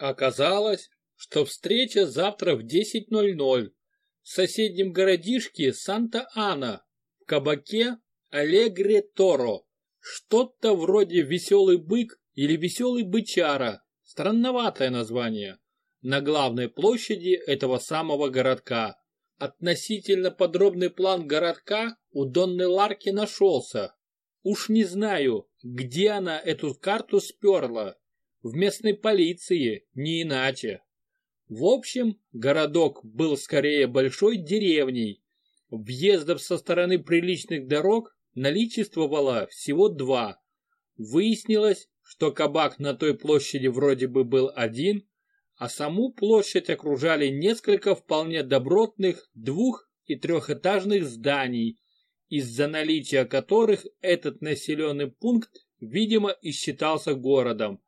Оказалось, что встреча завтра в 10.00 в соседнем городишке Санта-Ана в кабаке Алегре Торо. Что-то вроде «Веселый бык» или «Веселый бычара». Странноватое название. На главной площади этого самого городка. Относительно подробный план городка у Донны Ларки нашелся. Уж не знаю, где она эту карту сперла. В местной полиции, не иначе. В общем, городок был скорее большой деревней. Въездов со стороны приличных дорог наличествовало всего два. Выяснилось, что кабак на той площади вроде бы был один, а саму площадь окружали несколько вполне добротных двух- и трехэтажных зданий, из-за наличия которых этот населенный пункт, видимо, и считался городом.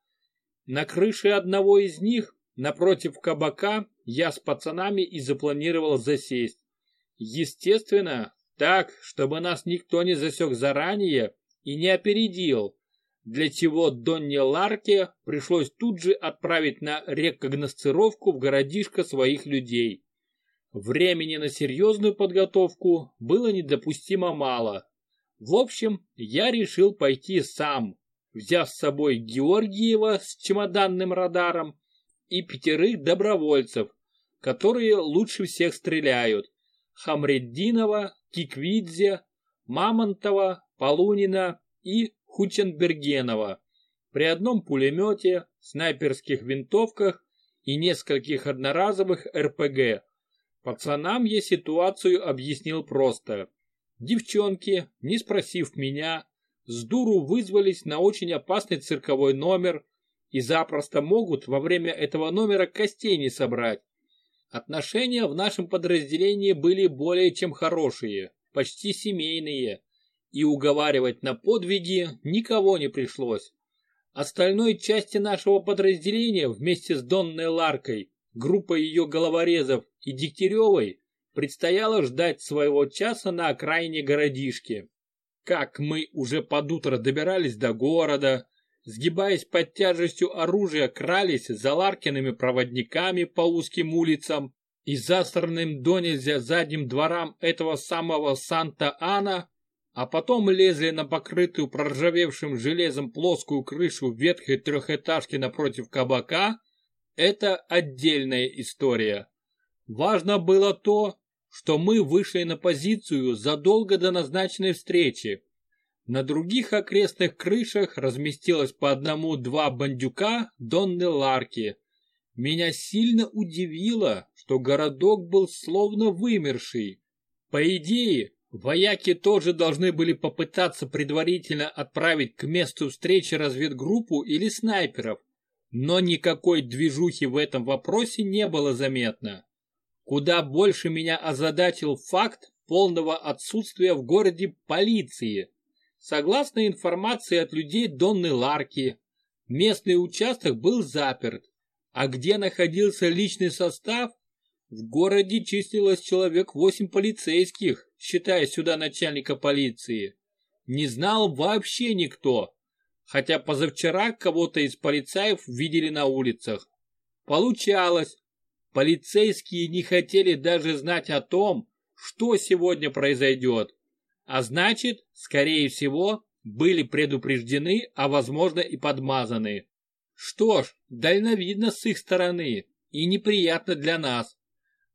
На крыше одного из них, напротив кабака, я с пацанами и запланировал засесть. Естественно, так, чтобы нас никто не засек заранее и не опередил, для чего Донне Ларке пришлось тут же отправить на рекогносцировку в городишко своих людей. Времени на серьезную подготовку было недопустимо мало. В общем, я решил пойти сам, взяв с собой Георгиева с чемоданным радаром и пятерых добровольцев, которые лучше всех стреляют. Хамреддинова, Киквидзе, Мамонтова, Полунина и Хученбергенова. При одном пулемете, снайперских винтовках и нескольких одноразовых РПГ. Пацанам я ситуацию объяснил просто. Девчонки, не спросив меня, с дуру вызвались на очень опасный цирковой номер и запросто могут во время этого номера костей не собрать. Отношения в нашем подразделении были более чем хорошие, почти семейные, и уговаривать на подвиги никого не пришлось. Остальной части нашего подразделения вместе с Донной Ларкой, группой ее головорезов и Дегтяревой предстояло ждать своего часа на окраине городишки. Как мы уже под утро добирались до города, сгибаясь под тяжестью оружия, крались за Ларкиными проводниками по узким улицам и засранным донельзя задним дворам этого самого Санта-Ана, а потом лезли на покрытую проржавевшим железом плоскую крышу ветхой трехэтажки напротив кабака, это отдельная история. Важно было то, что мы вышли на позицию задолго до назначенной встречи. На других окрестных крышах разместилось по одному-два бандюка Донны Ларки. Меня сильно удивило, что городок был словно вымерший. По идее, вояки тоже должны были попытаться предварительно отправить к месту встречи разведгруппу или снайперов, но никакой движухи в этом вопросе не было заметно. Куда больше меня озадачил факт полного отсутствия в городе полиции. Согласно информации от людей Донны Ларки, местный участок был заперт, а где находился личный состав, в городе числилось человек восемь полицейских, считая сюда начальника полиции. Не знал вообще никто, хотя позавчера кого-то из полицаев видели на улицах. Получалось, Полицейские не хотели даже знать о том, что сегодня произойдет. А значит, скорее всего, были предупреждены, а возможно и подмазаны. Что ж, дальновидно с их стороны и неприятно для нас.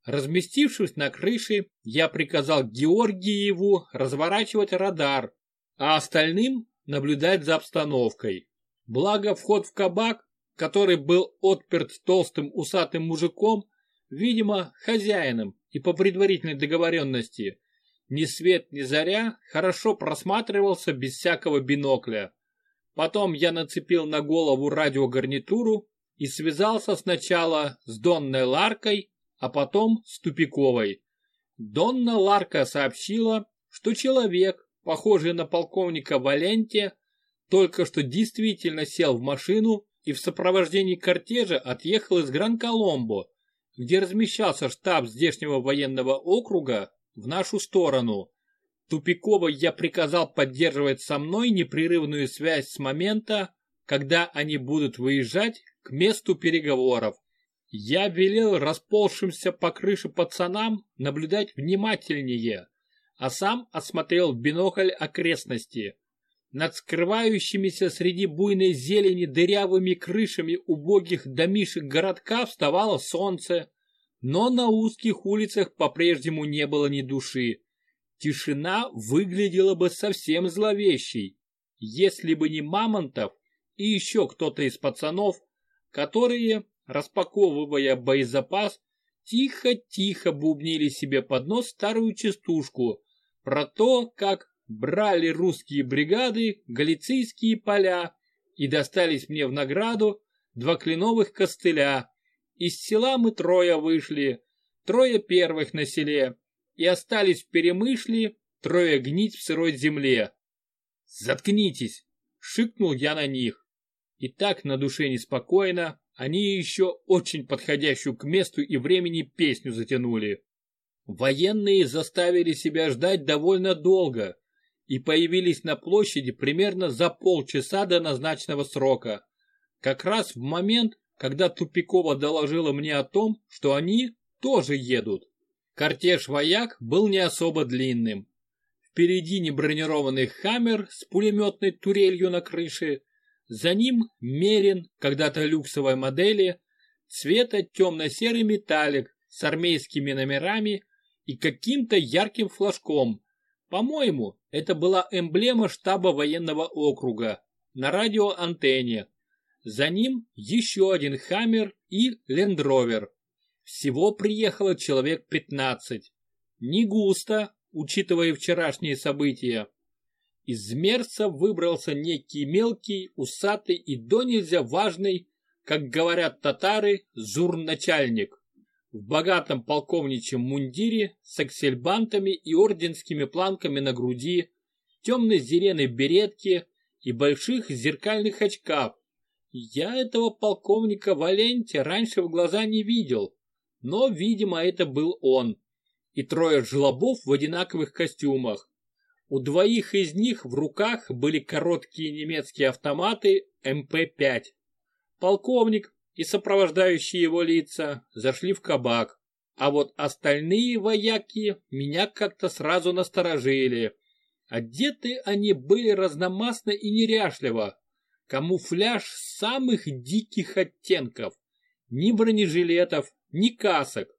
Разместившись на крыше, я приказал Георгиеву разворачивать радар, а остальным наблюдать за обстановкой. Благо вход в кабак который был отперт толстым усатым мужиком, видимо, хозяином и по предварительной договоренности, ни свет ни заря хорошо просматривался без всякого бинокля. Потом я нацепил на голову радиогарнитуру и связался сначала с Донной Ларкой, а потом с Тупиковой. Донна Ларка сообщила, что человек, похожий на полковника Валенте, только что действительно сел в машину и в сопровождении кортежа отъехал из Гран-Коломбо, где размещался штаб здешнего военного округа, в нашу сторону. Тупиково я приказал поддерживать со мной непрерывную связь с момента, когда они будут выезжать к месту переговоров. Я велел расползшимся по крыше пацанам наблюдать внимательнее, а сам осмотрел в бинокль окрестности. Над скрывающимися среди буйной зелени дырявыми крышами убогих домишек городка вставало солнце, но на узких улицах по-прежнему не было ни души. Тишина выглядела бы совсем зловещей, если бы не Мамонтов и еще кто-то из пацанов, которые, распаковывая боезапас, тихо-тихо бубнили себе под нос старую частушку про то, как брали русские бригады галицийские поля и достались мне в награду два кленовых костыля. Из села мы трое вышли, трое первых на селе, и остались в перемышле трое гнить в сырой земле. «Заткнитесь!» — шикнул я на них. И так на душе неспокойно, они еще очень подходящую к месту и времени песню затянули. Военные заставили себя ждать довольно долго и появились на площади примерно за полчаса до назначенного срока. Как раз в момент, когда Тупикова доложила мне о том, что они тоже едут. Кортеж вояк был не особо длинным. Впереди небронированный «Хаммер» с пулеметной турелью на крыше, за ним Мерин, когда-то люксовой модели, цвета темно-серый металлик с армейскими номерами и каким-то ярким флажком. По-моему, это была эмблема штаба военного округа на радиоантенне. За ним еще один «Хаммер» и «Лендровер». Всего приехало человек 15. Не густо, учитывая вчерашние события. Из Мерца выбрался некий мелкий, усатый и до нельзя важный, как говорят татары, зурначальник. В богатом полковничьем мундире с аксельбантами и орденскими планками на груди, темно-зеленой беретке и больших зеркальных очках. Я этого полковника Валенти раньше в глаза не видел, но, видимо, это был он. И трое жлобов в одинаковых костюмах. У двоих из них в руках были короткие немецкие автоматы МП-5. Полковник и сопровождающие его лица зашли в кабак, а вот остальные вояки меня как-то сразу насторожили. Одеты они были разномастно и неряшливо. Камуфляж самых диких оттенков. Ни бронежилетов, ни касок.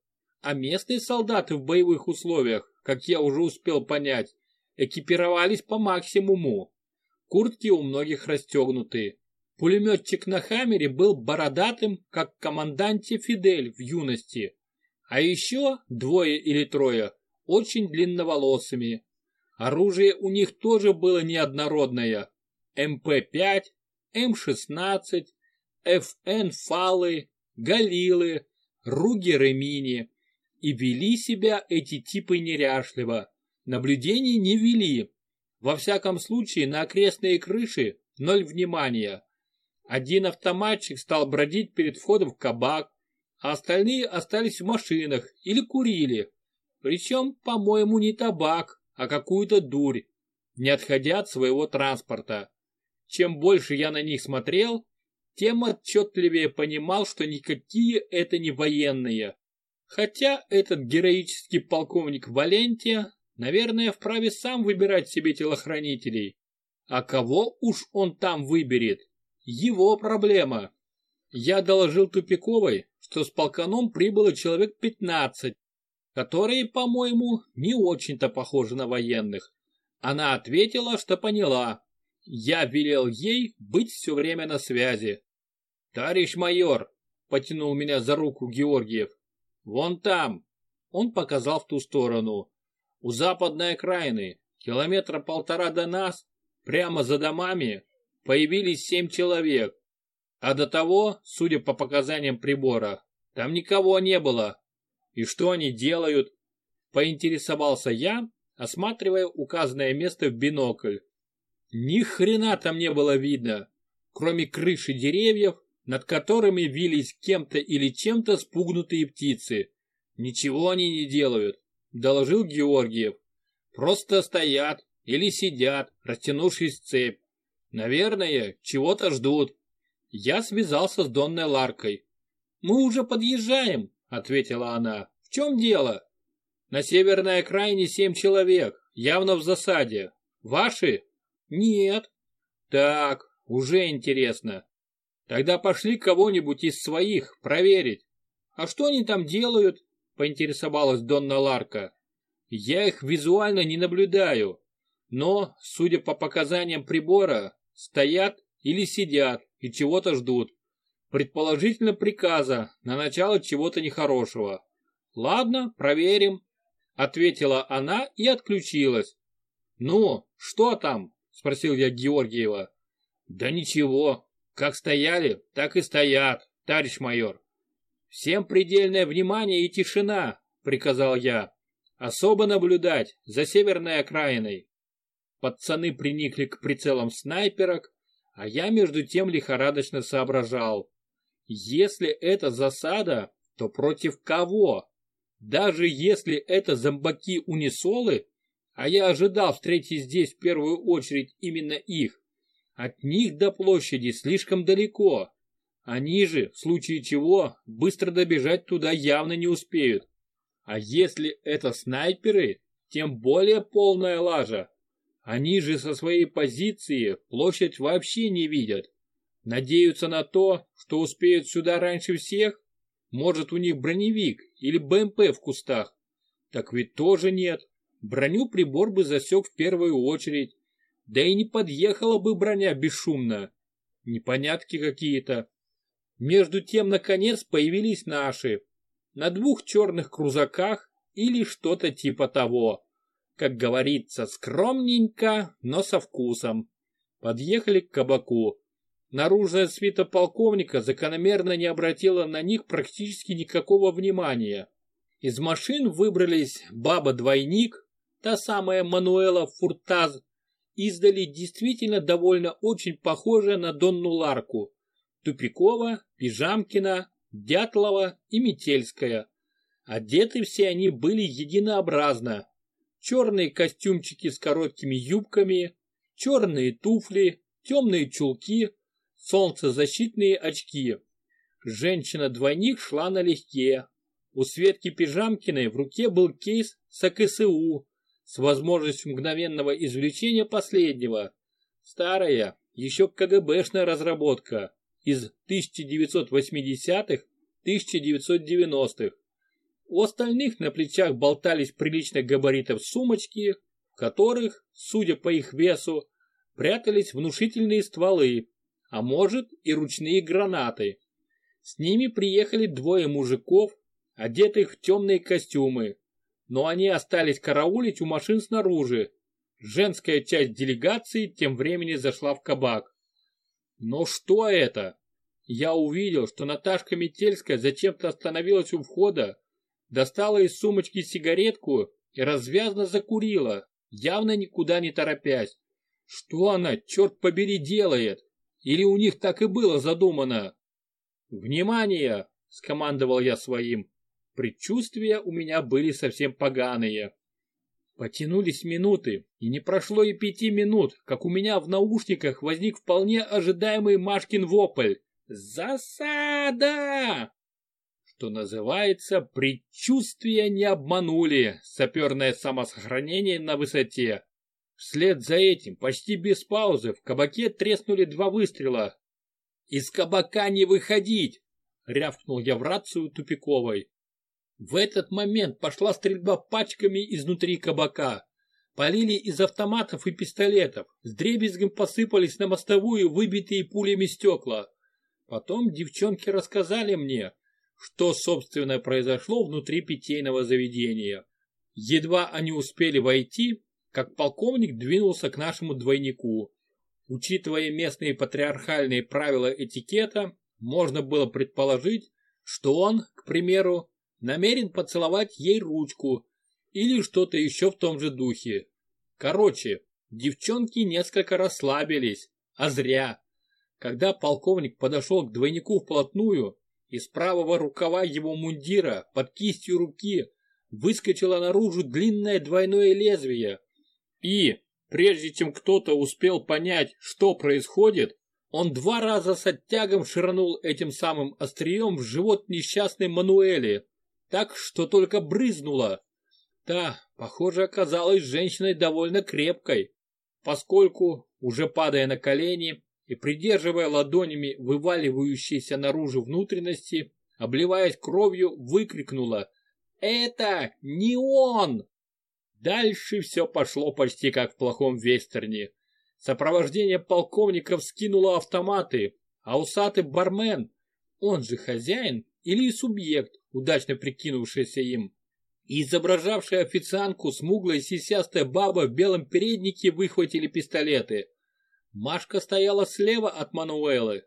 А местные солдаты в боевых условиях, как я уже успел понять, экипировались по максимуму. Куртки у многих расстегнуты. Пулеметчик на Хаммере был бородатым, как команданте Фидель в юности. А еще двое или трое очень длинноволосыми. Оружие у них тоже было неоднородное. МП-5, М-16, ФН-фалы, Галилы, Ругеры мини. И вели себя эти типы неряшливо. Наблюдений не вели. Во всяком случае, на окрестные крыши ноль внимания. Один автоматчик стал бродить перед входом в кабак, а остальные остались в машинах или курили. Причем, по-моему, не табак, а какую-то дурь, не отходя от своего транспорта. Чем больше я на них смотрел, тем отчетливее понимал, что никакие это не военные. Хотя этот героический полковник Валентия Наверное, вправе сам выбирать себе телохранителей. А кого уж он там выберет? Его проблема. Я доложил Тупиковой, что с полканом прибыло человек 15, которые, по-моему, не очень-то похожи на военных. Она ответила, что поняла. Я велел ей быть все время на связи. «Товарищ майор!» — потянул меня за руку Георгиев. «Вон там!» — он показал в ту сторону. У западной окраины, километра полтора до нас, прямо за домами, появились семь человек. А до того, судя по показаниям прибора, там никого не было. И что они делают? Поинтересовался я, осматривая указанное место в бинокль. Ни хрена там не было видно, кроме крыши деревьев, над которыми вились кем-то или чем-то спугнутые птицы. Ничего они не делают доложил Георгиев. Просто стоят или сидят, растянувшись в цепь. Наверное, чего-то ждут. Я связался с Донной Ларкой. «Мы уже подъезжаем», — ответила она. «В чем дело?» «На северной окраине семь человек, явно в засаде. Ваши?» «Нет». «Так, уже интересно. Тогда пошли кого-нибудь из своих проверить. А что они там делают?» — поинтересовалась Донна Ларка. «Я их визуально не наблюдаю, но, судя по показаниям прибора, стоят или сидят и чего-то ждут. Предположительно приказа на начало чего-то нехорошего. Ладно, проверим, ответила она и отключилась. Ну, что там? Спросил я Георгиева. Да ничего, как стояли, так и стоят, товарищ майор. Всем предельное внимание и тишина, приказал я. Особо наблюдать за северной окраиной. Пацаны приникли к прицелам снайперок, а я между тем лихорадочно соображал. Если это засада, то против кого? Даже если это зомбаки-унисолы, а я ожидал встретить здесь в первую очередь именно их, от них до площади слишком далеко. Они же, в случае чего, быстро добежать туда явно не успеют. А если это снайперы, тем более полная лажа. Они же со своей позиции площадь вообще не видят. Надеются на то, что успеют сюда раньше всех? Может, у них броневик или БМП в кустах? Так ведь тоже нет. Броню прибор бы засек в первую очередь. Да и не подъехала бы броня бесшумно. Непонятки какие-то. Между тем, наконец, появились наши. На двух черных крузаках или что-то типа того как говорится, скромненько, но со вкусом. Подъехали к кабаку. Наружная свита полковника закономерно не обратила на них практически никакого внимания. Из машин выбрались баба-двойник, та самая Мануэла Фуртаз, издали действительно довольно очень похожая на Донну Ларку. Тупикова, Пижамкина, Дятлова и Метельская. Одеты все они были единообразно, черные костюмчики с короткими юбками, черные туфли, темные чулки, солнцезащитные очки. Женщина-двойник шла налегке. У Светки Пижамкиной в руке был кейс с АКСУ с возможностью мгновенного извлечения последнего. Старая, еще КГБшная разработка из 1980-1990-х. У остальных на плечах болтались приличных габаритов сумочки, в которых, судя по их весу, прятались внушительные стволы, а может и ручные гранаты. С ними приехали двое мужиков, одетых в темные костюмы, но они остались караулить у машин снаружи. Женская часть делегации тем временем зашла в кабак. Но что это? Я увидел, что Наташка Метельская зачем-то остановилась у входа, достала из сумочки сигаретку и развязно закурила, явно никуда не торопясь. Что она, черт побери, делает? Или у них так и было задумано? «Внимание!» — скомандовал я своим. Предчувствия у меня были совсем поганые. Потянулись минуты, и не прошло и пяти минут, как у меня в наушниках возник вполне ожидаемый Машкин вопль. «Засада!» Что называется, предчувствия не обманули саперное самосохранение на высоте. Вслед за этим, почти без паузы, в кабаке треснули два выстрела. «Из кабака не выходить!» — рявкнул я в рацию Тупиковой. В этот момент пошла стрельба пачками изнутри кабака. Полили из автоматов и пистолетов, с дребезгом посыпались на мостовую выбитые пулями стекла. Потом девчонки рассказали мне, что, собственно, произошло внутри питейного заведения. Едва они успели войти, как полковник двинулся к нашему двойнику. Учитывая местные патриархальные правила этикета, можно было предположить, что он, к примеру, намерен поцеловать ей ручку или что-то еще в том же духе. Короче, девчонки несколько расслабились, а зря. Когда полковник подошел к двойнику вплотную, из правого рукава его мундира под кистью руки выскочило наружу длинное двойное лезвие. И, прежде чем кто-то успел понять, что происходит, Он два раза с оттягом ширанул этим самым острием в живот несчастной Мануэли, так что только брызнуло. Та, похоже, оказалась женщиной довольно крепкой, поскольку, уже падая на колени и придерживая ладонями вываливающиеся наружу внутренности, обливаясь кровью, выкрикнула «Это не он!». Дальше все пошло почти как в плохом вестерне. Сопровождение полковников скинуло автоматы, а усатый бармен, он же хозяин или субъект, удачно прикинувшийся им, и изображавшая официантку смуглая сисястая баба в белом переднике выхватили пистолеты. Машка стояла слева от Мануэлы,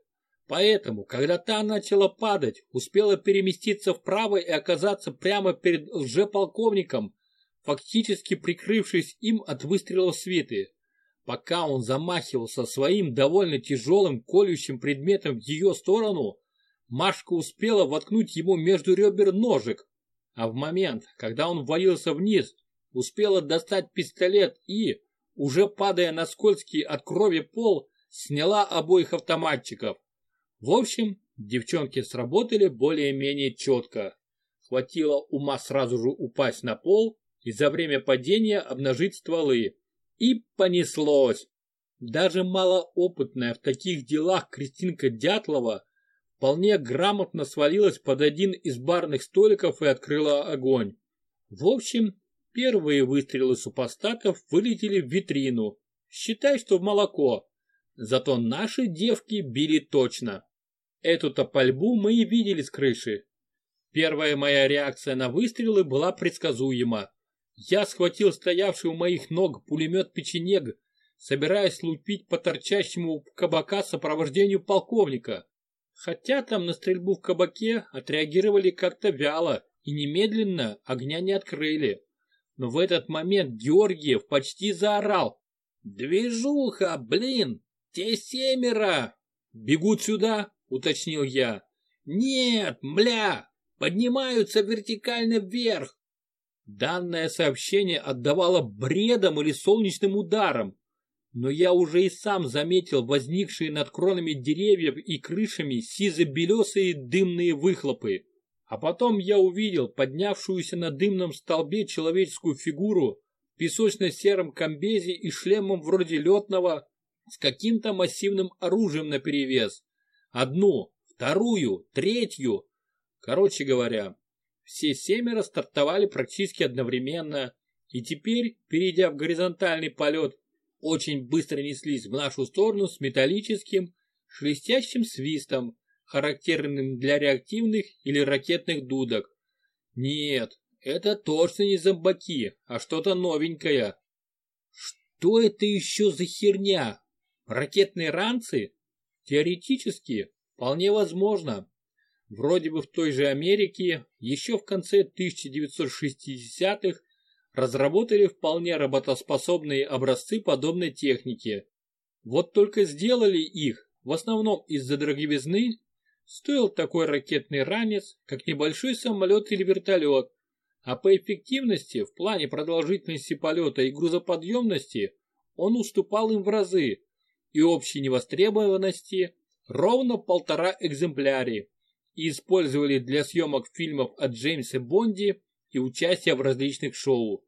поэтому, когда та начала падать, успела переместиться вправо и оказаться прямо перед лжеполковником, фактически прикрывшись им от выстрелов свиты. Пока он замахивался своим довольно тяжелым колющим предметом в ее сторону, Машка успела воткнуть ему между ребер ножик, а в момент, когда он валился вниз, успела достать пистолет и, уже падая на скользкий от крови пол, сняла обоих автоматчиков. В общем, девчонки сработали более-менее четко. Хватило ума сразу же упасть на пол и за время падения обнажить стволы. И понеслось. Даже малоопытная в таких делах Кристинка Дятлова вполне грамотно свалилась под один из барных столиков и открыла огонь. В общем, первые выстрелы супостатов вылетели в витрину. Считай, что в молоко. Зато наши девки били точно. Эту-то пальбу мы и видели с крыши. Первая моя реакция на выстрелы была предсказуема. Я схватил стоявший у моих ног пулемет печенег, собираясь лупить по торчащему кабака сопровождению полковника. Хотя там на стрельбу в кабаке отреагировали как-то вяло и немедленно огня не открыли. Но в этот момент Георгиев почти заорал. «Движуха, блин! Те семеро!» «Бегут сюда!» — уточнил я. «Нет, мля! Поднимаются вертикально вверх!» Данное сообщение отдавало бредом или солнечным ударом, но я уже и сам заметил возникшие над кронами деревьев и крышами сизо-белесые дымные выхлопы. А потом я увидел поднявшуюся на дымном столбе человеческую фигуру в песочно-сером комбезе и шлемом вроде летного с каким-то массивным оружием наперевес. Одну, вторую, третью. Короче говоря, все семеро стартовали практически одновременно, и теперь, перейдя в горизонтальный полет, очень быстро неслись в нашу сторону с металлическим, шелестящим свистом, характерным для реактивных или ракетных дудок. Нет, это точно не зомбаки, а что-то новенькое. Что это еще за херня? Ракетные ранцы? Теоретически, вполне возможно. Вроде бы в той же Америке еще в конце 1960-х разработали вполне работоспособные образцы подобной техники. Вот только сделали их в основном из-за дороговизны. Стоил такой ракетный ранец, как небольшой самолет или вертолет, а по эффективности в плане продолжительности полета и грузоподъемности он уступал им в разы и общей невостребованности ровно полтора экземпляре и использовали для съемок фильмов о Джеймсе Бонде и участия в различных шоу.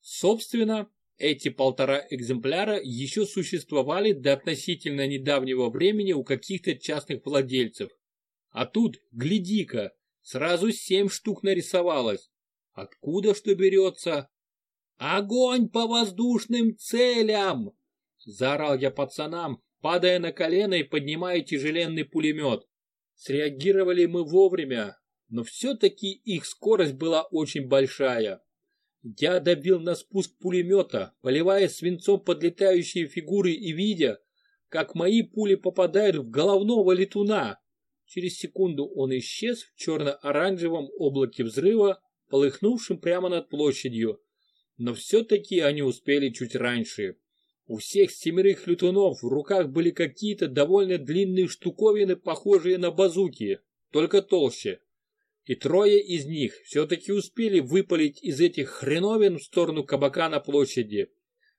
Собственно, эти полтора экземпляра еще существовали до относительно недавнего времени у каких-то частных владельцев. А тут, гляди-ка, сразу семь штук нарисовалось. Откуда что берется? «Огонь по воздушным целям!» Заорал я пацанам, падая на колено и поднимая тяжеленный пулемет. Среагировали мы вовремя, но все-таки их скорость была очень большая. Я добил на спуск пулемета, поливая свинцом подлетающие фигуры и видя, как мои пули попадают в головного летуна. Через секунду он исчез в черно-оранжевом облаке взрыва, полыхнувшем прямо над площадью. Но все-таки они успели чуть раньше. У всех семерых летунов в руках были какие-то довольно длинные штуковины, похожие на базуки, только толще. И трое из них все-таки успели выпалить из этих хреновин в сторону кабака на площади.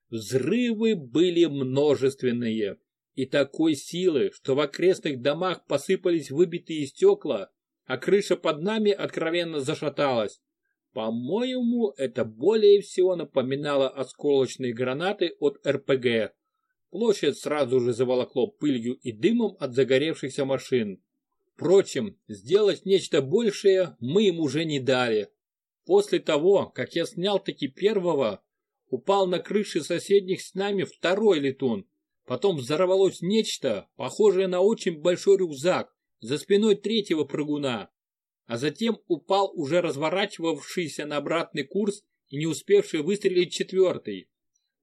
Взрывы были множественные. И такой силы, что в окрестных домах посыпались выбитые стекла, а крыша под нами откровенно зашаталась. По-моему, это более всего напоминало осколочные гранаты от РПГ. Площадь сразу же заволокло пылью и дымом от загоревшихся машин. Впрочем, сделать нечто большее мы им уже не дали. После того, как я снял таки первого, упал на крыши соседних с нами второй летун. Потом взорвалось нечто, похожее на очень большой рюкзак, за спиной третьего прыгуна. А затем упал уже разворачивавшийся на обратный курс и не успевший выстрелить четвертый.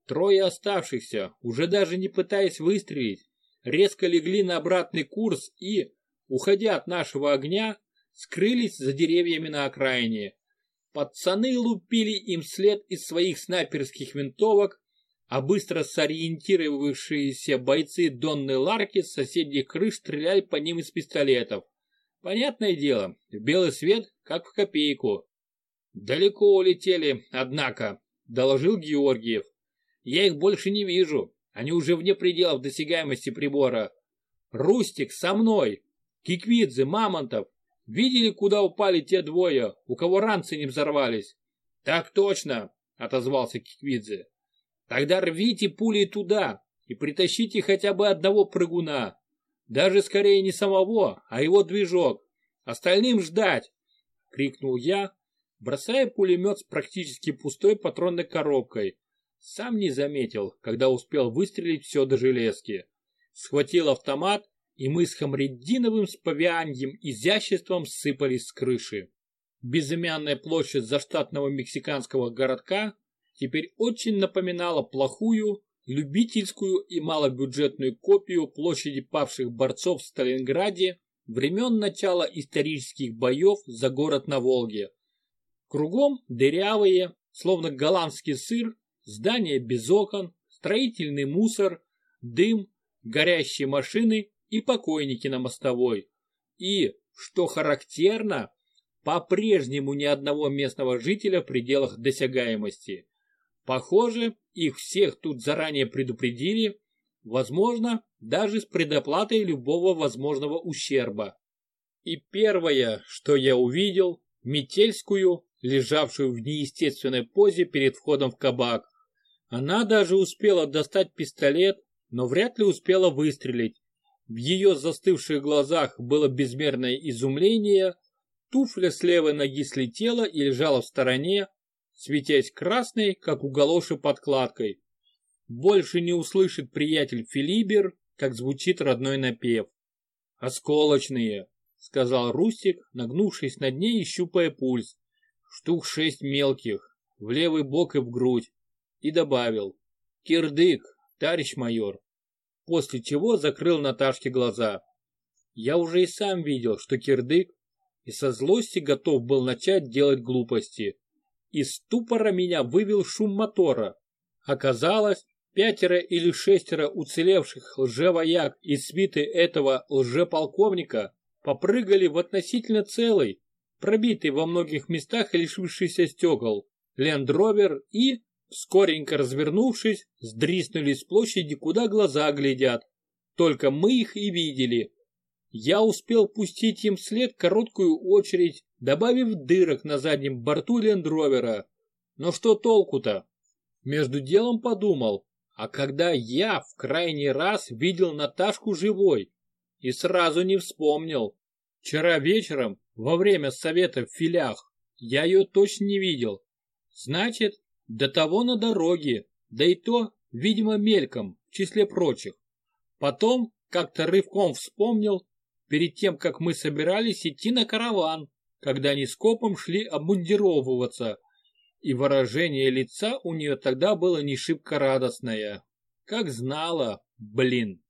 Трое оставшихся, уже даже не пытаясь выстрелить, резко легли на обратный курс и, уходя от нашего огня, скрылись за деревьями на окраине. Пацаны лупили им след из своих снайперских винтовок, а быстро сориентировавшиеся бойцы Донны Ларки с соседних крыш стреляли по ним из пистолетов. Понятное дело, в белый свет, как в копейку. «Далеко улетели, однако», — доложил Георгиев. «Я их больше не вижу, они уже вне пределов досягаемости прибора. Рустик, со мной! Киквидзе, Мамонтов, Видели, куда упали те двое, у кого ранцы не взорвались? Так точно, отозвался Киквидзе. Тогда рвите пули туда и притащите хотя бы одного прыгуна. Даже скорее не самого, а его движок. Остальным ждать, крикнул я, бросая пулемет с практически пустой патронной коробкой. Сам не заметил, когда успел выстрелить все до железки. Схватил автомат и мы с Хамреддиновым с павианьем изяществом сыпались с крыши. Безымянная площадь заштатного мексиканского городка теперь очень напоминала плохую, любительскую и малобюджетную копию площади павших борцов в Сталинграде времен начала исторических боев за город на Волге. Кругом дырявые, словно голландский сыр, здания без окон, строительный мусор, дым, горящие машины и покойники на мостовой. И, что характерно, по-прежнему ни одного местного жителя в пределах досягаемости. Похоже, их всех тут заранее предупредили, возможно, даже с предоплатой любого возможного ущерба. И первое, что я увидел, Метельскую, лежавшую в неестественной позе перед входом в кабак. Она даже успела достать пистолет, но вряд ли успела выстрелить, в ее застывших глазах было безмерное изумление, туфля с левой ноги слетела и лежала в стороне, светясь красной, как у галоши подкладкой. Больше не услышит приятель Филибер, как звучит родной напев. «Осколочные», — сказал Рустик, нагнувшись над ней и щупая пульс. «Штук шесть мелких, в левый бок и в грудь». И добавил. «Кирдык, товарищ майор» после чего закрыл Наташке глаза. Я уже и сам видел, что кирдык, и со злости готов был начать делать глупости. Из ступора меня вывел шум мотора. Оказалось, пятеро или шестеро уцелевших лжевояк из свиты этого лжеполковника попрыгали в относительно целый, пробитый во многих местах и лишившийся стекол, лендровер и, Скоренько развернувшись, сдриснули с площади, куда глаза глядят. Только мы их и видели. Я успел пустить им вслед короткую очередь, добавив дырок на заднем борту лендровера. Но что толку-то? Между делом подумал, а когда я в крайний раз видел Наташку живой? И сразу не вспомнил. Вчера вечером, во время совета в филях, я ее точно не видел. Значит, до того на дороге, да и то, видимо, мельком, в числе прочих. Потом как-то рывком вспомнил, перед тем, как мы собирались идти на караван, когда они скопом шли обмундировываться, и выражение лица у нее тогда было не шибко радостное. Как знала, блин.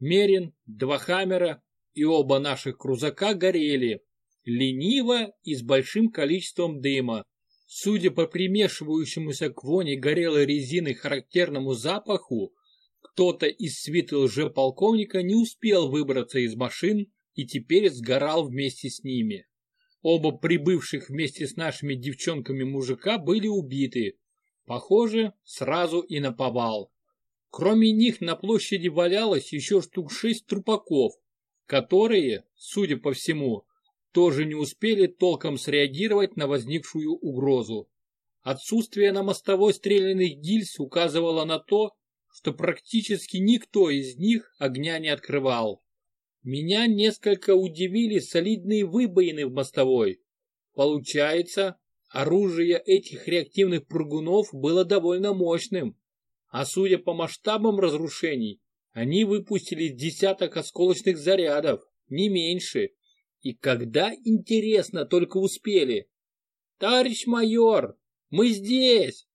Мерин, два хаммера и оба наших крузака горели, лениво и с большим количеством дыма. Судя по примешивающемуся к воне горелой резины характерному запаху, кто-то из свиты лжеполковника не успел выбраться из машин и теперь сгорал вместе с ними. Оба прибывших вместе с нашими девчонками мужика были убиты. Похоже, сразу и на повал. Кроме них на площади валялось еще штук шесть трупаков, которые, судя по всему, тоже не успели толком среагировать на возникшую угрозу. Отсутствие на мостовой стрелянных гильз указывало на то, что практически никто из них огня не открывал. Меня несколько удивили солидные выбоины в мостовой. Получается, оружие этих реактивных прыгунов было довольно мощным. А судя по масштабам разрушений, они выпустили десяток осколочных зарядов, не меньше. И когда, интересно, только успели? «Товарищ майор, мы здесь!»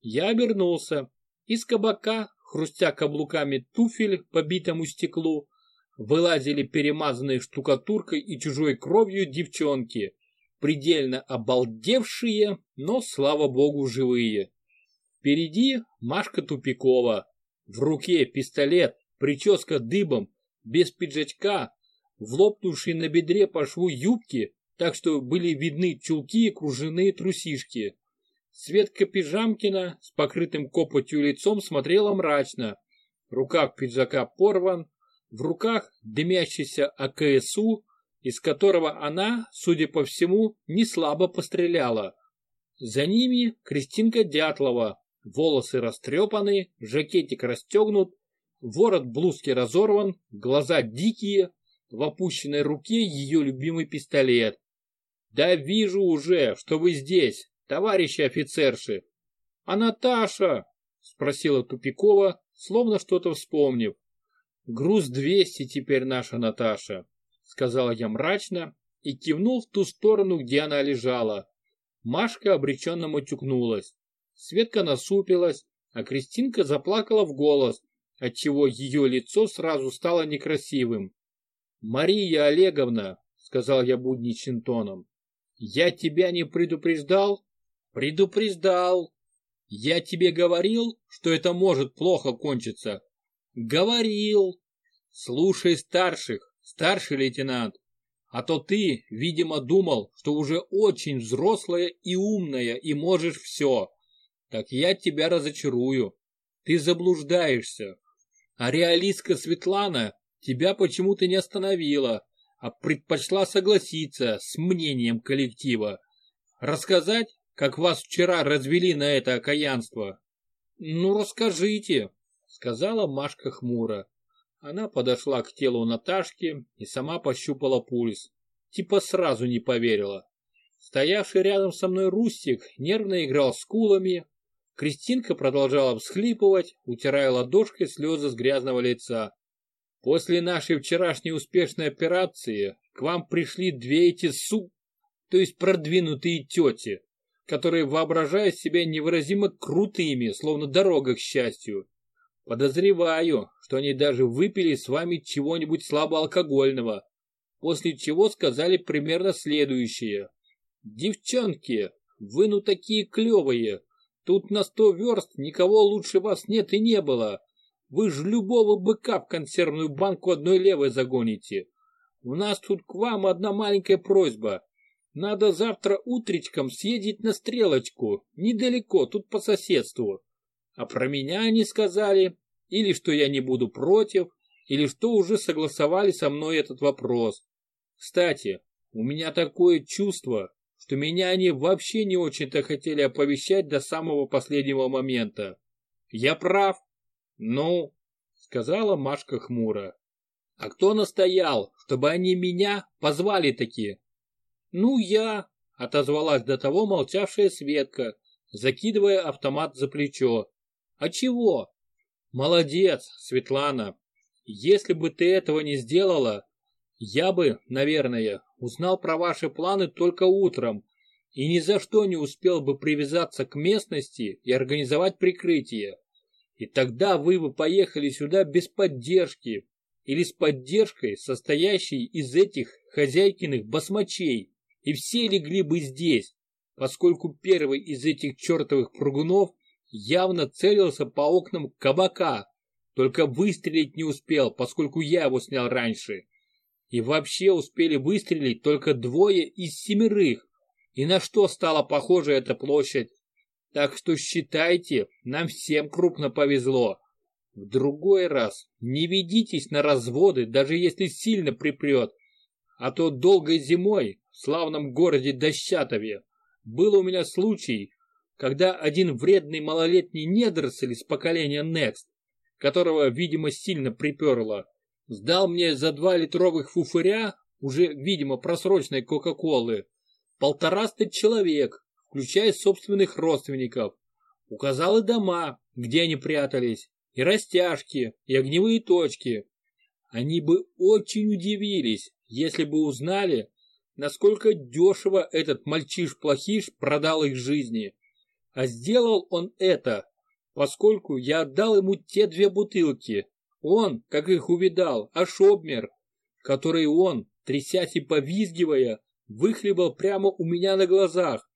Я обернулся. Из кабака, хрустя каблуками туфель по битому стеклу, вылазили перемазанные штукатуркой и чужой кровью девчонки, предельно обалдевшие, но, слава богу, живые. Впереди Машка Тупикова, в руке пистолет, прическа дыбом, без пиджачка, влопнувший на бедре по шву юбки, так что были видны чулки и кружевные трусишки. Светка Пижамкина с покрытым копотью лицом смотрела мрачно. Рукав пиджака порван, в руках дымящийся АКСУ, из которого она, судя по всему, не слабо постреляла. За ними Кристинка Дятлова, волосы растрепаны, жакетик расстегнут, ворот блузки разорван, глаза дикие, в опущенной руке ее любимый пистолет. «Да вижу уже, что вы здесь, товарищи офицерши!» «А Наташа?» — спросила Тупикова, словно что-то вспомнив. «Груз 200 теперь наша Наташа», — сказала я мрачно и кивнул в ту сторону, где она лежала. Машка обреченно матюкнулась. Светка насупилась, а Кристинка заплакала в голос, отчего ее лицо сразу стало некрасивым. «Мария Олеговна», — сказал я будничным тоном, — «я тебя не предупреждал?» «Предупреждал. Я тебе говорил, что это может плохо кончиться?» «Говорил. Слушай старших, старший лейтенант, а то ты, видимо, думал, что уже очень взрослая и умная и можешь все. Так я тебя разочарую. Ты заблуждаешься. А реалистка Светлана тебя почему-то не остановила, а предпочла согласиться с мнением коллектива. Рассказать, как вас вчера развели на это окаянство? Ну, расскажите, сказала Машка хмуро. Она подошла к телу Наташки и сама пощупала пульс. Типа сразу не поверила. Стоявший рядом со мной Рустик нервно играл с кулами. Кристинка продолжала всхлипывать, утирая ладошкой слезы с грязного лица. После нашей вчерашней успешной операции к вам пришли две эти су... то есть продвинутые тети, которые воображают себя невыразимо крутыми, словно дорога к счастью. Подозреваю, что они даже выпили с вами чего-нибудь слабоалкогольного, после чего сказали примерно следующее. «Девчонки, вы ну такие клевые, тут на сто верст никого лучше вас нет и не было, вы ж любого быка в консервную банку одной левой загоните. У нас тут к вам одна маленькая просьба. Надо завтра утречком съездить на стрелочку, недалеко, тут по соседству. А про меня они сказали, или что я не буду против, или что уже согласовали со мной этот вопрос. Кстати, у меня такое чувство, что меня они вообще не очень-то хотели оповещать до самого последнего момента. Я прав? «Ну?» — сказала Машка хмуро. «А кто настоял, чтобы они меня позвали такие?» «Ну, я», — отозвалась до того молчавшая Светка, закидывая автомат за плечо. «А чего?» «Молодец, Светлана. Если бы ты этого не сделала, я бы, наверное, узнал про ваши планы только утром и ни за что не успел бы привязаться к местности и организовать прикрытие. И тогда вы бы поехали сюда без поддержки или с поддержкой, состоящей из этих хозяйкиных басмачей, и все легли бы здесь, поскольку первый из этих чертовых прыгунов явно целился по окнам кабака, только выстрелить не успел, поскольку я его снял раньше. И вообще успели выстрелить только двое из семерых. И на что стала похожа эта площадь? Так что считайте, нам всем крупно повезло. В другой раз не ведитесь на разводы, даже если сильно припрет. А то долгой зимой в славном городе Дощатове был у меня случай, когда один вредный малолетний недоросль из поколения Next, которого, видимо, сильно приперло, сдал мне за два литровых фуфыря, уже, видимо, просроченной Кока-Колы, полтораста человек, включая собственных родственников. Указал и дома, где они прятались, и растяжки, и огневые точки. Они бы очень удивились, если бы узнали, насколько дешево этот мальчиш-плохиш продал их жизни. А сделал он это, поскольку я отдал ему те две бутылки. Он, как их увидал, аж обмер, которые он, трясясь и повизгивая, выхлебал прямо у меня на глазах,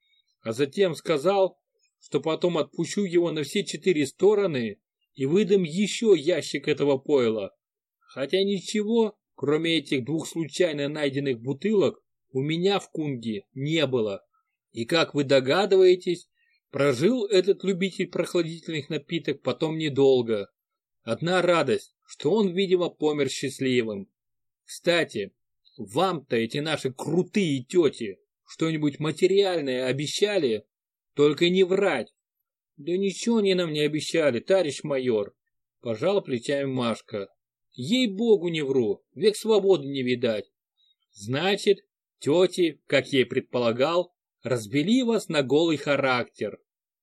а затем сказал, что потом отпущу его на все четыре стороны и выдам еще ящик этого пойла. Хотя ничего, кроме этих двух случайно найденных бутылок, у меня в Кунге не было. И как вы догадываетесь, прожил этот любитель прохладительных напиток потом недолго. Одна радость, что он, видимо, помер счастливым. Кстати, вам-то эти наши крутые тети что-нибудь материальное обещали? Только не врать. Да ничего они нам не обещали, товарищ майор. Пожала плечами Машка. Ей-богу не вру, век свободы не видать. Значит, тети, как я и предполагал, разбили вас на голый характер.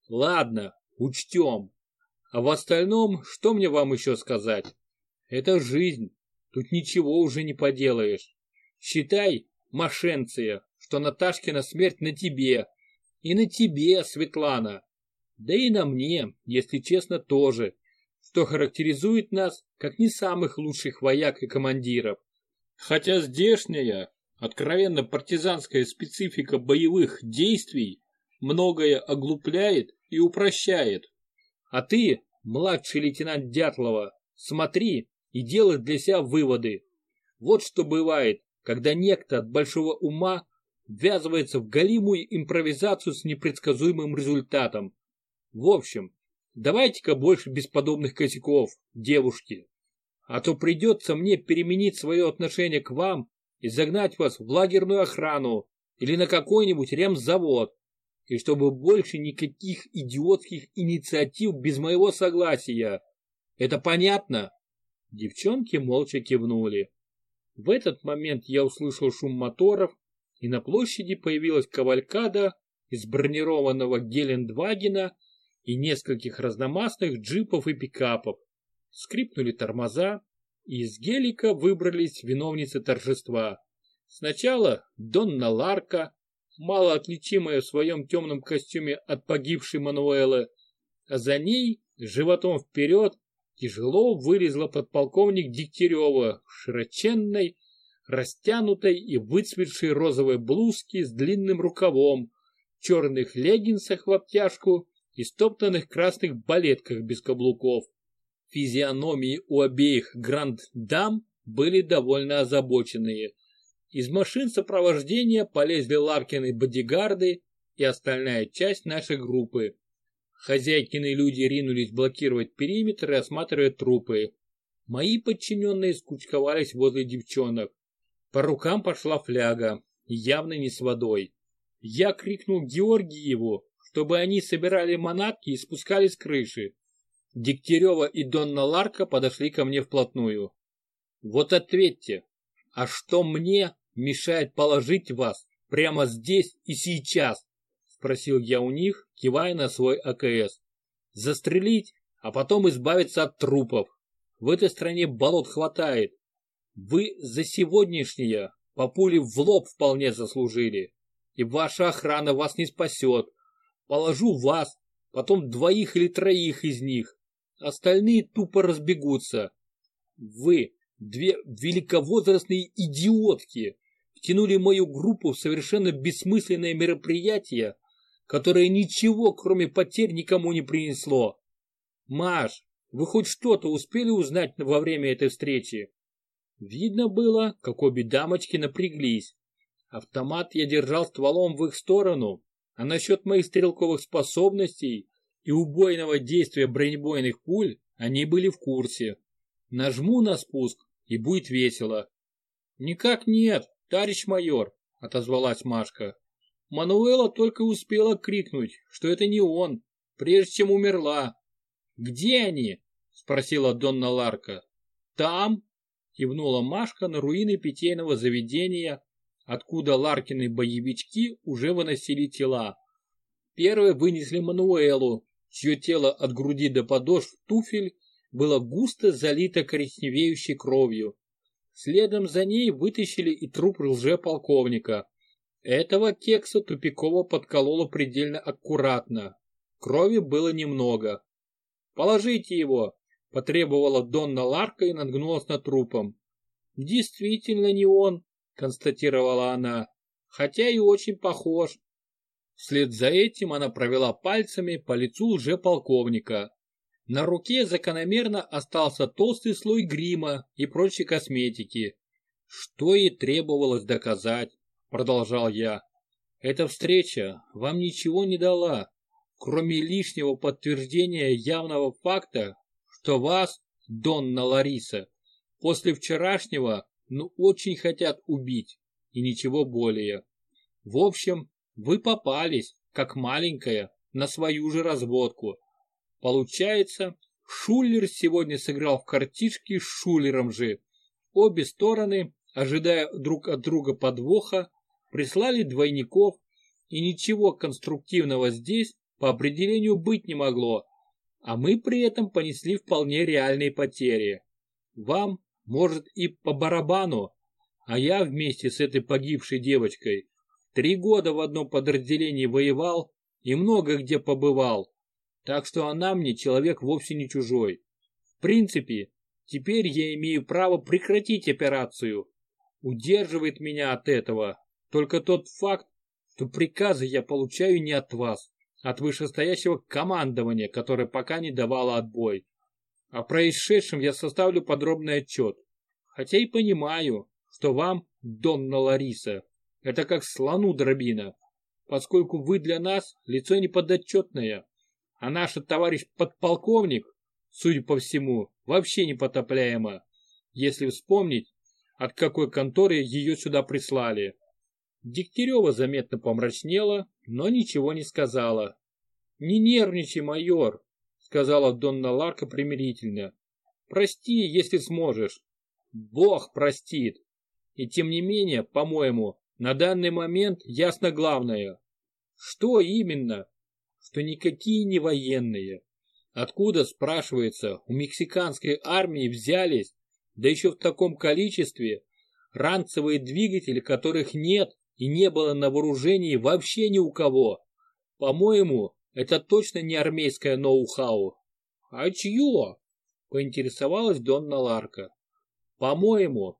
Ладно, учтем. А в остальном, что мне вам еще сказать? Это жизнь, тут ничего уже не поделаешь. Считай, мошенция, что Наташкина смерть на тебе. И на тебе, Светлана. Да и на мне, если честно, тоже. Что характеризует нас, как не самых лучших вояк и командиров. Хотя здешняя, откровенно партизанская специфика боевых действий многое оглупляет и упрощает. А ты, младший лейтенант Дятлова, смотри и делай для себя выводы. Вот что бывает, когда некто от большого ума ввязывается в галимую импровизацию с непредсказуемым результатом. В общем, давайте-ка больше бесподобных косяков, девушки. А то придется мне переменить свое отношение к вам и загнать вас в лагерную охрану или на какой-нибудь ремзавод. И чтобы больше никаких идиотских инициатив без моего согласия. Это понятно? Девчонки молча кивнули. В этот момент я услышал шум моторов, и на площади появилась кавалькада из бронированного Гелендвагена и нескольких разномастных джипов и пикапов. Скрипнули тормоза, и из гелика выбрались виновницы торжества. Сначала Донна Ларка, мало отличимая в своем темном костюме от погибшей Мануэлы, а за ней, животом вперед, тяжело вылезла подполковник Дегтярева в широченной, растянутой и выцветшей розовой блузке с длинным рукавом, черных леггинсах в обтяжку и стоптанных красных балетках без каблуков. Физиономии у обеих гранд-дам были довольно озабоченные. Из машин сопровождения полезли Ларкины бодигарды и остальная часть нашей группы. Хозяйкины люди ринулись блокировать периметр и осматривать трупы. Мои подчиненные скучковались возле девчонок. По рукам пошла фляга, явно не с водой. Я крикнул Георгиеву, чтобы они собирали манатки и спускали с крыши. Дегтярева и Донна Ларка подошли ко мне вплотную. Вот ответьте, а что мне мешает положить вас прямо здесь и сейчас? Спросил я у них, кивая на свой АКС. Застрелить, а потом избавиться от трупов. В этой стране болот хватает. Вы за сегодняшнее по пуле в лоб вполне заслужили. И ваша охрана вас не спасет. Положу вас, потом двоих или троих из них. Остальные тупо разбегутся. Вы, две великовозрастные идиотки, втянули мою группу в совершенно бессмысленное мероприятие, которое ничего, кроме потерь, никому не принесло. Маш, вы хоть что-то успели узнать во время этой встречи? Видно было, как обе дамочки напряглись. Автомат я держал стволом в их сторону, а насчет моих стрелковых способностей и убойного действия бронебойных пуль Они были в курсе. Нажму на спуск, и будет весело. Никак нет, товарищ майор, отозвалась Машка. Мануэла только успела крикнуть, что это не он, прежде чем умерла. «Где они?» — спросила Донна Ларка. «Там?» — кивнула Машка на руины питейного заведения, откуда Ларкины боевички уже выносили тела. Первые вынесли Мануэлу, чье тело от груди до подошв туфель было густо залито коричневеющей кровью. Следом за ней вытащили и труп лже-полковника. Этого кекса Тупикова подколола предельно аккуратно. Крови было немного. «Положите его!» – потребовала Донна Ларка и нагнулась над трупом. «Действительно не он», – констатировала она, – «хотя и очень похож». Вслед за этим она провела пальцами по лицу лже-полковника. На руке закономерно остался толстый слой грима и прочей косметики. Что и требовалось доказать, продолжал я. Эта встреча вам ничего не дала, кроме лишнего подтверждения явного факта, что вас, Донна Лариса, после вчерашнего, ну очень хотят убить, и ничего более. В общем, вы попались, как маленькая, на свою же разводку. Получается, Шулер сегодня сыграл в картишки с Шулером же. Обе стороны, ожидая друг от друга подвоха, прислали двойников, и ничего конструктивного здесь по определению быть не могло, а мы при этом понесли вполне реальные потери. Вам, может, и по барабану, а я вместе с этой погибшей девочкой три года в одном подразделении воевал и много где побывал, так что она мне человек вовсе не чужой. В принципе, теперь я имею право прекратить операцию. Удерживает меня от этого только тот факт, что приказы я получаю не от вас, а от вышестоящего командования, которое пока не давало отбой. О происшедшем я составлю подробный отчет. Хотя и понимаю, что вам, Донна Лариса, это как слону дробина, поскольку вы для нас лицо неподотчетное. А наш товарищ подполковник, судя по всему, вообще непотопляемо, если вспомнить, от какой конторы ее сюда прислали. Дегтярева заметно помрачнела, но ничего не сказала. «Не нервничай, майор», — сказала Донна Ларка примирительно. «Прости, если сможешь. Бог простит. И тем не менее, по-моему, на данный момент ясно главное. Что именно? что никакие не военные. Откуда, спрашивается, у мексиканской армии взялись, да еще в таком количестве, ранцевые двигатели, которых нет и не было на вооружении вообще ни у кого. По-моему, это точно не армейское ноу-хау. А чье? Поинтересовалась Донна Ларка. По-моему,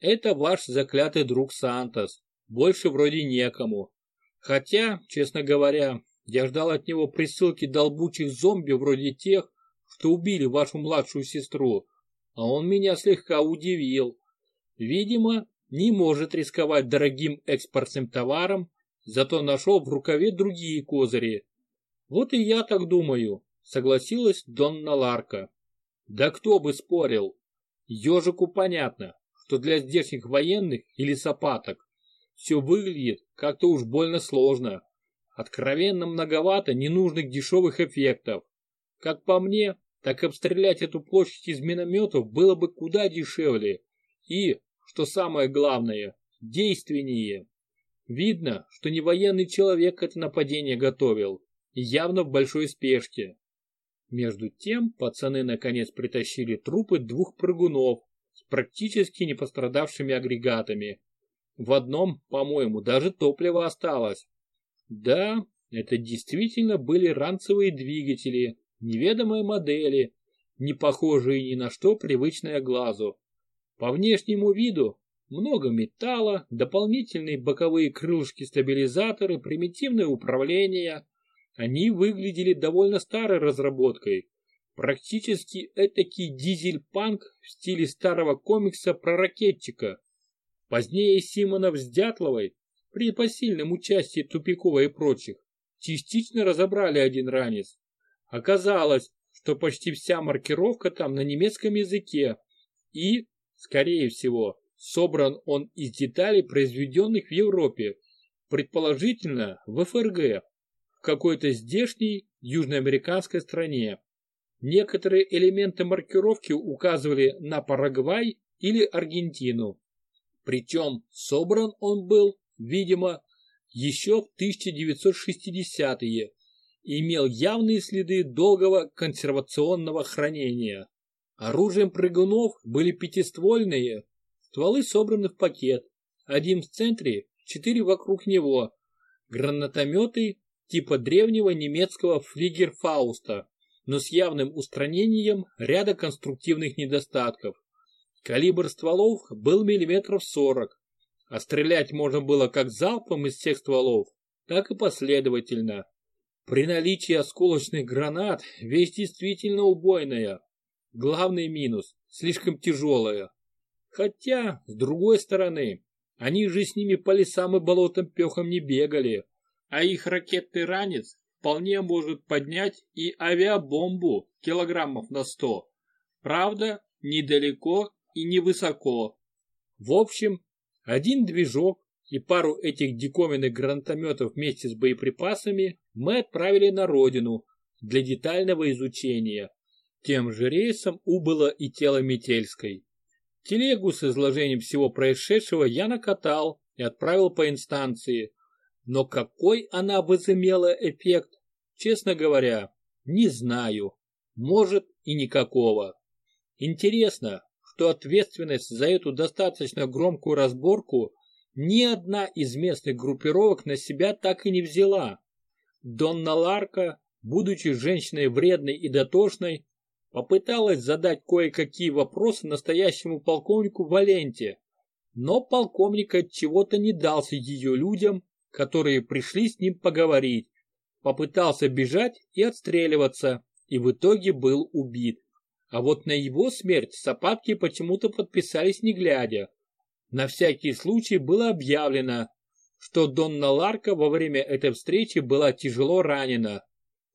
это ваш заклятый друг Сантос. Больше вроде некому. Хотя, честно говоря, я ждал от него присылки долбучих зомби вроде тех, что убили вашу младшую сестру, а он меня слегка удивил. Видимо, не может рисковать дорогим экспортным товаром, зато нашел в рукаве другие козыри. Вот и я так думаю, согласилась Донна Ларка. Да кто бы спорил. Ежику понятно, что для здешних военных или сапаток все выглядит как-то уж больно сложно. Откровенно многовато ненужных дешевых эффектов. Как по мне, так обстрелять эту площадь из минометов было бы куда дешевле и, что самое главное, действеннее. Видно, что не военный человек это нападение готовил, явно в большой спешке. Между тем пацаны наконец притащили трупы двух прыгунов с практически не пострадавшими агрегатами. В одном, по-моему, даже топливо осталось. Да, это действительно были ранцевые двигатели, неведомые модели, не похожие ни на что привычное глазу. По внешнему виду много металла, дополнительные боковые крылышки-стабилизаторы, примитивное управление. Они выглядели довольно старой разработкой. Практически этакий дизель-панк в стиле старого комикса про ракетчика. Позднее Симонов с Дятловой при посильном участии Тупикова и прочих, частично разобрали один ранец. Оказалось, что почти вся маркировка там на немецком языке и, скорее всего, собран он из деталей, произведенных в Европе, предположительно в ФРГ, какой-то здешней южноамериканской стране. Некоторые элементы маркировки указывали на Парагвай или Аргентину. Причем собран он был, видимо, еще в 1960-е и имел явные следы долгого консервационного хранения. Оружием прыгунов были пятиствольные, стволы собраны в пакет, один в центре, четыре вокруг него, гранатометы типа древнего немецкого флигерфауста, но с явным устранением ряда конструктивных недостатков. Калибр стволов был миллиметров 40, а стрелять можно было как залпом из всех стволов, так и последовательно. При наличии осколочных гранат вещь действительно убойная. Главный минус – слишком тяжелая. Хотя, с другой стороны, они же с ними по лесам и болотам пехом не бегали, а их ракетный ранец вполне может поднять и авиабомбу килограммов на сто. Правда, недалеко и невысоко. В общем, один движок и пару этих диковинных гранатометов вместе с боеприпасами мы отправили на родину для детального изучения. Тем же рейсом убыло и тело Метельской. Телегу с изложением всего происшедшего я накатал и отправил по инстанции. Но какой она возымела эффект, честно говоря, не знаю. Может и никакого. Интересно, что ответственность за эту достаточно громкую разборку ни одна из местных группировок на себя так и не взяла. Донна Ларка, будучи женщиной вредной и дотошной, попыталась задать кое-какие вопросы настоящему полковнику Валенте, но полковник от чего-то не дался ее людям, которые пришли с ним поговорить, попытался бежать и отстреливаться, и в итоге был убит. А вот на его смерть сапатки почему-то подписались не глядя. На всякий случай было объявлено, что Донна Ларка во время этой встречи была тяжело ранена.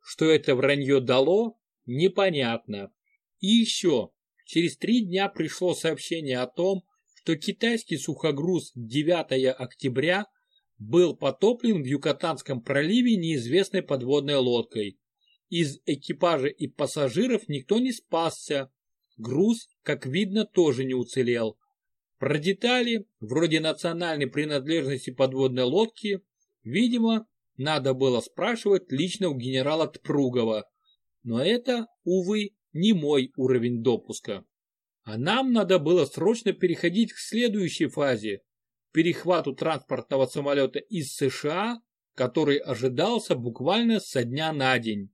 Что это вранье дало, непонятно. И еще, через три дня пришло сообщение о том, что китайский сухогруз 9 октября был потоплен в Юкатанском проливе неизвестной подводной лодкой. Из экипажа и пассажиров никто не спасся. Груз, как видно, тоже не уцелел. Про детали, вроде национальной принадлежности подводной лодки, видимо, надо было спрашивать лично у генерала Тпругова. Но это, увы, не мой уровень допуска. А нам надо было срочно переходить к следующей фазе – перехвату транспортного самолета из США, который ожидался буквально со дня на день.